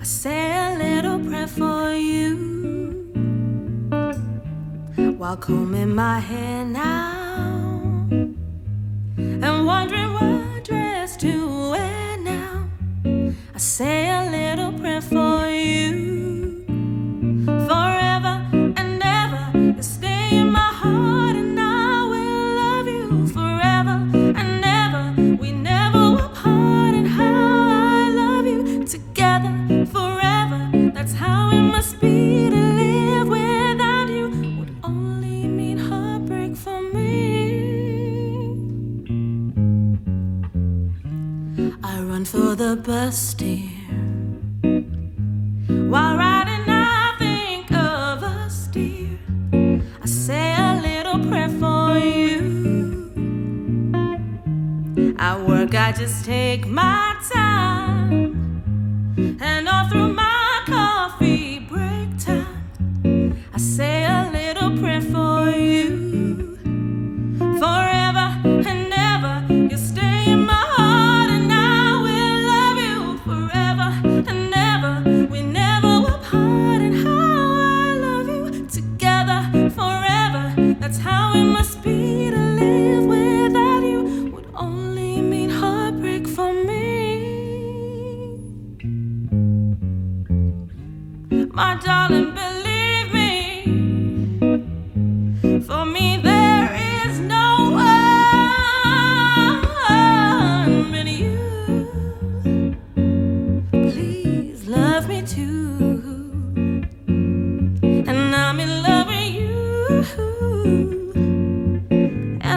I say a little prayer for you. While combing my hair now, and wondering what dress to wear now, I say a little prayer for you. Forever and ever, stay in my heart, and I will love you forever I for the bus, dear. While riding, I think of us, dear. I say a little prayer for you. At work, I just take my time. And all through my coffee That's how it must be to live without you. Would only mean heartbreak for me. My darling, believe me. For me,